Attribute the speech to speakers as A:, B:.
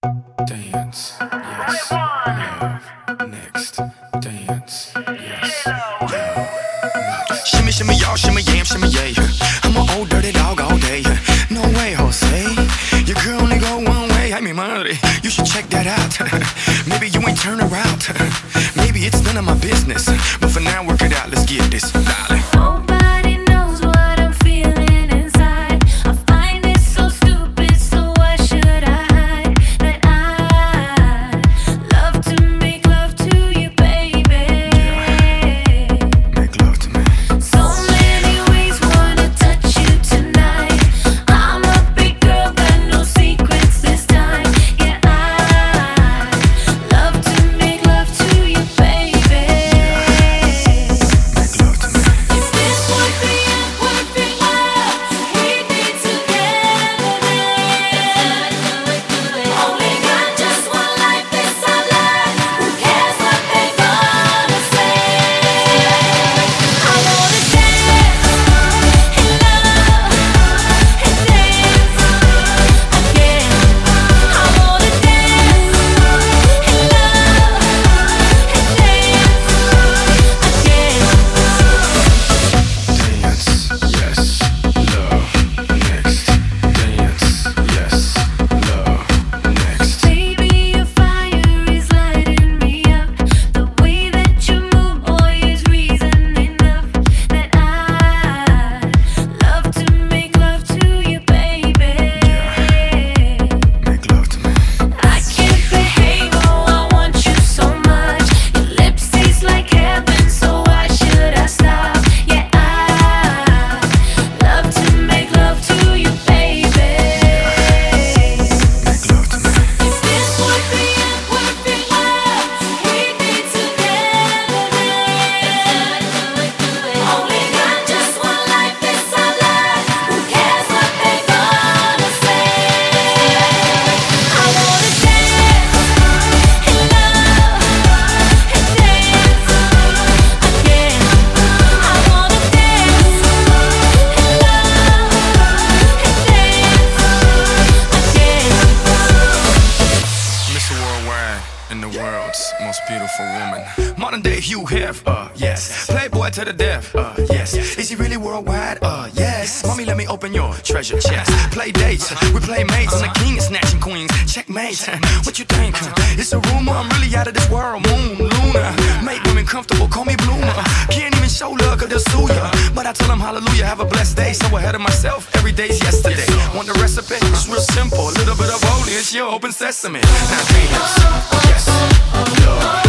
A: Dance, yes, next. Dance, yes,
B: Shimmy, shimmy, y'all, shimmy, yam, shimmy, yay. I'm an old dirty dog all day. No way, Jose. Your girl only go one way. I mean, money. You should check that out. Maybe you ain't turn around. Maybe it's none of my business. But for now, work it out. Let's get this, darling. Beautiful woman. Modern day Hugh Hef, uh, yes. Playboy to the death, uh, yes. Is he really worldwide? Uh, yes. Mommy, let me open your treasure chest. Play dates, we play mates. I'm the king of snatching queens. Checkmate. What you think? It's a rumor, I'm really out of this world. Moon, Luna. Make women comfortable, call show love, cause sue ya. But I tell them hallelujah, have a blessed day. So ahead of myself, every day's yesterday. Want the recipe? It's real simple. A little bit of holy, it's your open sesame. Now dance, yes.